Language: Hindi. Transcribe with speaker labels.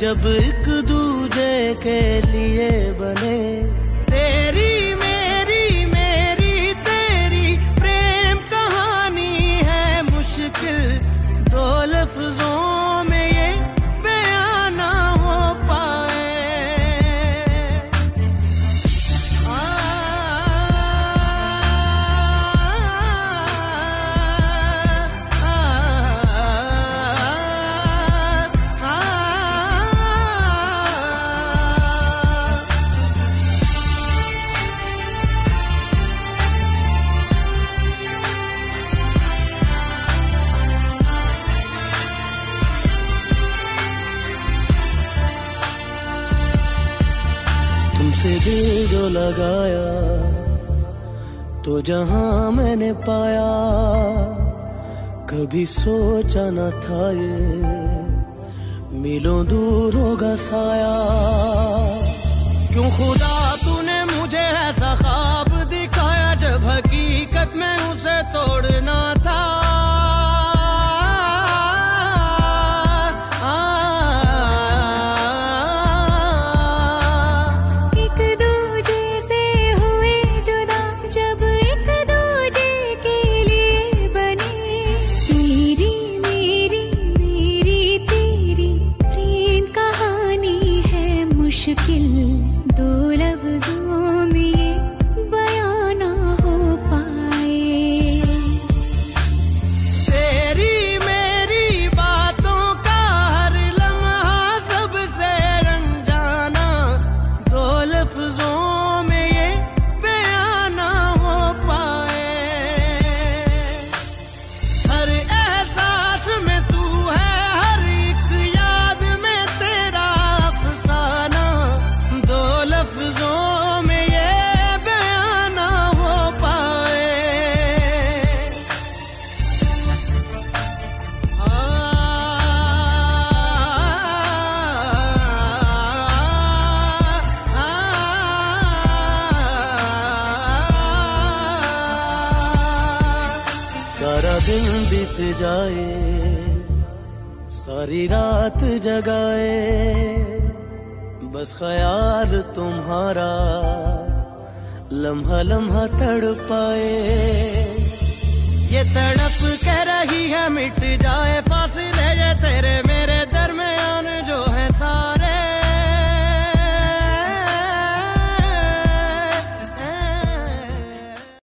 Speaker 1: जब एक दूजे के लिए बने। तेरी तुमसे दिल जो लगाया तो जहाँ मैंने पाया, कभी सोचा न था ये, मिलो दूर होगा साया। क्यों खुदा तूने मुझे ऐसा ख्वाब दिखाया, जब हकीकत में उसे तोड़ना
Speaker 2: मुश्किल
Speaker 1: दिन बीत जाए, सारी रात जगाए। बस ख्याल तुम्हारा लम्हा लम्हा तड़ पाए ये तड़प कह रही है, मिट जाए